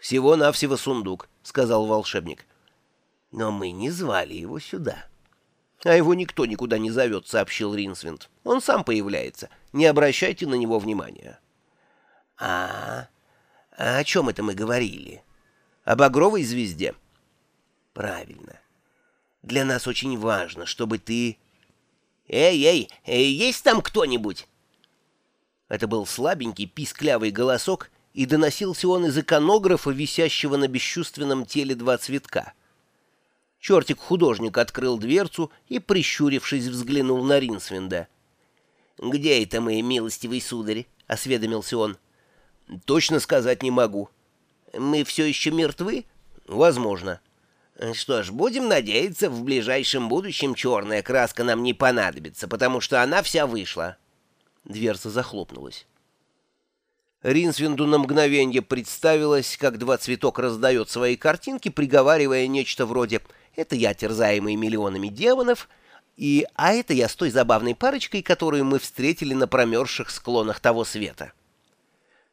«Всего-навсего сундук», — сказал волшебник. «Но мы не звали его сюда». «А его никто никуда не зовет», — сообщил Ринсвинд. «Он сам появляется. Не обращайте на него внимания». «А, а о чем это мы говорили?» «О багровой звезде». «Правильно. Для нас очень важно, чтобы ты...» «Эй, эй, эй есть там кто-нибудь?» Это был слабенький, писклявый голосок, и доносился он из иконографа, висящего на бесчувственном теле два цветка. Чертик-художник открыл дверцу и, прищурившись, взглянул на Ринсвинда. «Где это мы, милостивый сударь?» — осведомился он. «Точно сказать не могу». «Мы все еще мертвы?» «Возможно». «Что ж, будем надеяться, в ближайшем будущем черная краска нам не понадобится, потому что она вся вышла». Дверца захлопнулась. Ринсвинду на мгновенье представилось, как два цветок раздает свои картинки, приговаривая нечто вроде «Это я, терзаемый миллионами демонов», и «А это я с той забавной парочкой, которую мы встретили на промерзших склонах того света».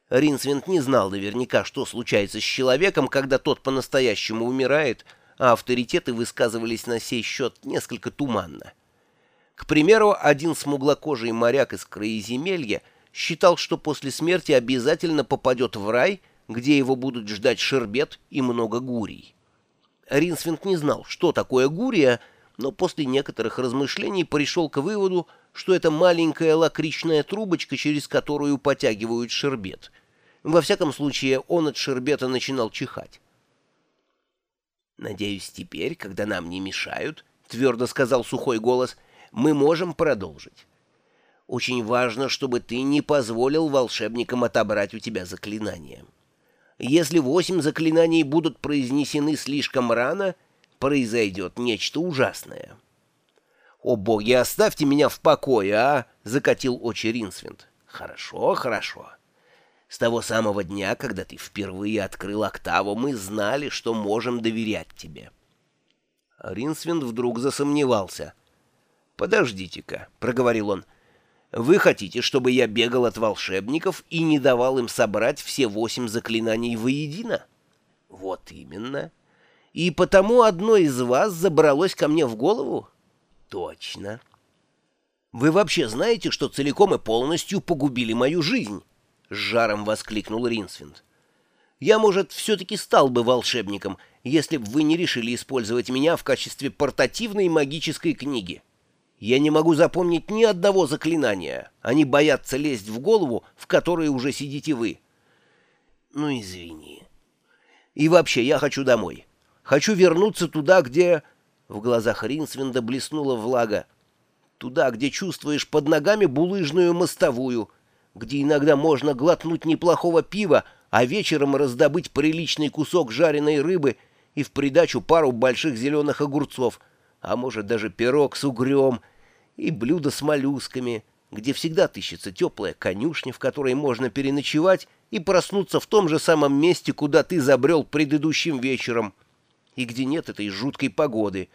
Ринсвинд не знал наверняка, что случается с человеком, когда тот по-настоящему умирает, а авторитеты высказывались на сей счет несколько туманно. К примеру, один смуглокожий моряк из краеземелья — считал, что после смерти обязательно попадет в рай, где его будут ждать шербет и много гурий. Ринсвинд не знал, что такое гурия, но после некоторых размышлений пришел к выводу, что это маленькая лакричная трубочка, через которую потягивают шербет. Во всяком случае, он от шербета начинал чихать. «Надеюсь, теперь, когда нам не мешают, — твердо сказал сухой голос, — мы можем продолжить. Очень важно, чтобы ты не позволил волшебникам отобрать у тебя заклинания. Если восемь заклинаний будут произнесены слишком рано, произойдет нечто ужасное. «О боги, оставьте меня в покое, а!» — закатил очи Ринсвинд. «Хорошо, хорошо. С того самого дня, когда ты впервые открыл октаву, мы знали, что можем доверять тебе». Ринсвинд вдруг засомневался. «Подождите-ка», — проговорил он, — вы хотите, чтобы я бегал от волшебников и не давал им собрать все восемь заклинаний воедино? Вот именно. И потому одно из вас забралось ко мне в голову? Точно. Вы вообще знаете, что целиком и полностью погубили мою жизнь? С жаром воскликнул Ринсвинд. Я, может, все-таки стал бы волшебником, если бы вы не решили использовать меня в качестве портативной магической книги. Я не могу запомнить ни одного заклинания. Они боятся лезть в голову, в которой уже сидите вы. Ну, извини. И вообще, я хочу домой. Хочу вернуться туда, где... В глазах Ринсвинда блеснула влага. Туда, где чувствуешь под ногами булыжную мостовую, где иногда можно глотнуть неплохого пива, а вечером раздобыть приличный кусок жареной рыбы и в придачу пару больших зеленых огурцов — а может даже пирог с угрем и блюдо с моллюсками, где всегда отыщется теплая конюшня, в которой можно переночевать и проснуться в том же самом месте, куда ты забрел предыдущим вечером, и где нет этой жуткой погоды.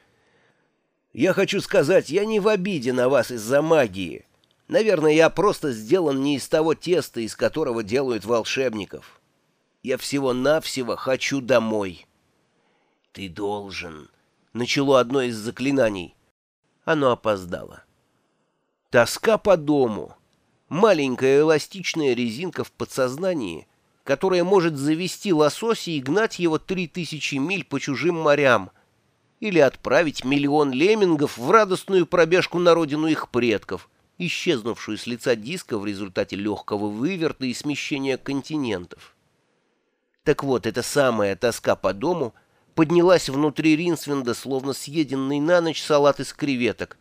Я хочу сказать, я не в обиде на вас из-за магии. Наверное, я просто сделан не из того теста, из которого делают волшебников. Я всего-навсего хочу домой. Ты должен начало одно из заклинаний. Оно опоздало. Тоска по дому. Маленькая эластичная резинка в подсознании, которая может завести лосося и гнать его три тысячи миль по чужим морям, или отправить миллион леммингов в радостную пробежку на родину их предков, исчезнувшую с лица диска в результате легкого выверта и смещения континентов. Так вот, эта самая тоска по дому — поднялась внутри Ринсвинда, словно съеденный на ночь салат из креветок,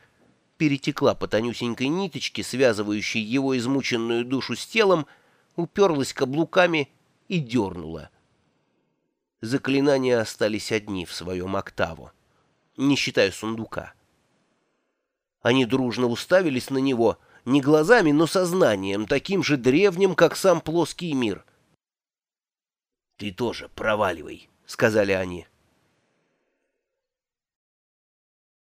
перетекла по тонюсенькой ниточке, связывающей его измученную душу с телом, уперлась каблуками и дернула. Заклинания остались одни в своем октаву, не считая сундука. Они дружно уставились на него, не глазами, но сознанием, таким же древним, как сам плоский мир. «Ты тоже проваливай», — сказали они.